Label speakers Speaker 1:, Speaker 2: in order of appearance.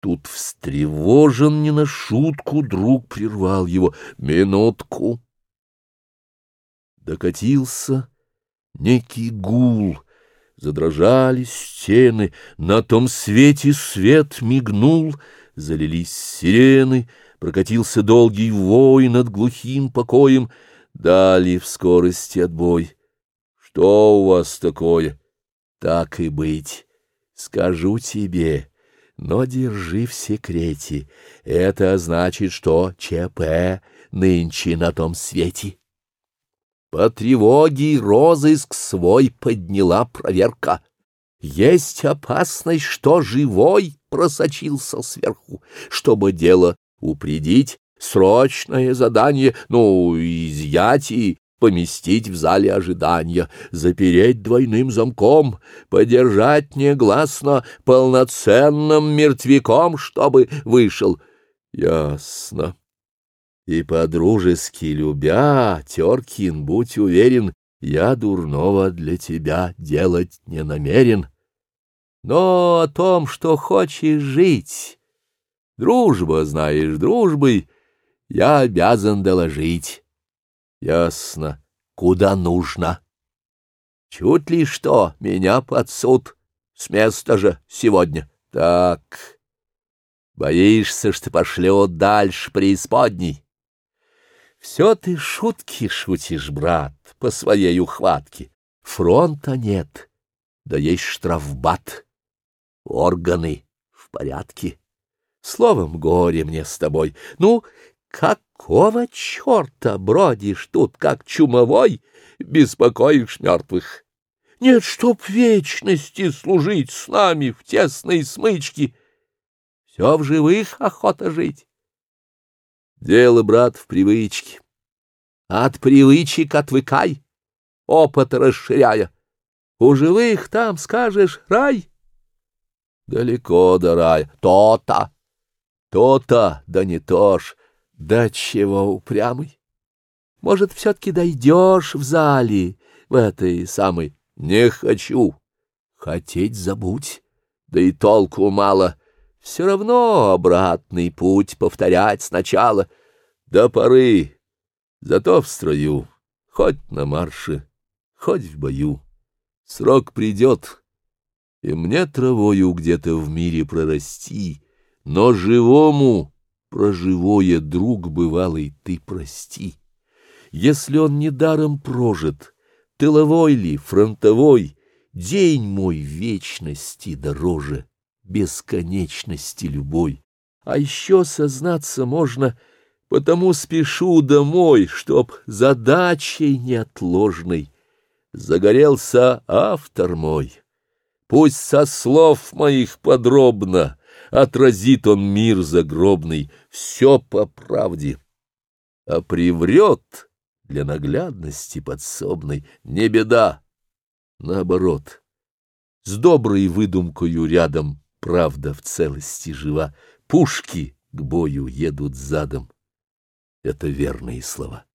Speaker 1: Тут встревожен не на шутку, друг прервал его. «Минутку!» Докатился некий гул — Задрожали стены, на том свете свет мигнул, Залились сирены, прокатился долгий вой над глухим покоем, Дали в скорости отбой. Что у вас такое? Так и быть, скажу тебе. Но держи в секрете. Это значит, что ЧП нынче на том свете. По тревоге розыск свой подняла проверка. Есть опасность, что живой просочился сверху. Чтобы дело упредить, срочное задание, ну, изъять поместить в зале ожидания, запереть двойным замком, подержать негласно полноценным мертвяком, чтобы вышел. Ясно. И по-дружески любя, Теркин, будь уверен, я дурного для тебя делать не намерен. Но о том, что хочешь жить, дружба знаешь дружбой, я обязан доложить. Ясно. Куда нужно? Чуть ли что, меня под суд. С места же сегодня. Так. Боишься, что пошлет дальше преисподней? Все ты шутки шутишь, брат, по своей ухватке. Фронта нет, да есть штрафбат. Органы в порядке. Словом, горе мне с тобой. Ну, как какого черта бродишь тут, как чумовой, беспокоишь мертвых? Нет, чтоб вечности служить с нами в тесной смычке. Все в живых охота жить. Дело, брат, в привычке. От привычек отвыкай, опыт расширяя. У живых там, скажешь, рай. Далеко до рая. То-то, то-то, да не то ж. Да чего упрямый? Может, все-таки дойдешь в зале, в этой самой? Не хочу. Хотеть забудь, да и толку мало. Все равно обратный путь повторять сначала. До поры, зато в строю, хоть на марше, хоть в бою. Срок придет, и мне травою где-то в мире прорасти, но живому проживое, друг бывалый, ты прости. Если он недаром прожит, тыловой ли, фронтовой, день мой вечности дороже, бесконечности любой. А еще сознаться можно, потому спешу домой, чтоб задачей неотложной загорелся автор мой. Пусть со слов моих подробно — отразит он мир загробный, все по правде, а приврет для наглядности подсобной не беда, наоборот. С доброй выдумкою рядом правда в целости жива, пушки к бою едут задом. Это верные слова.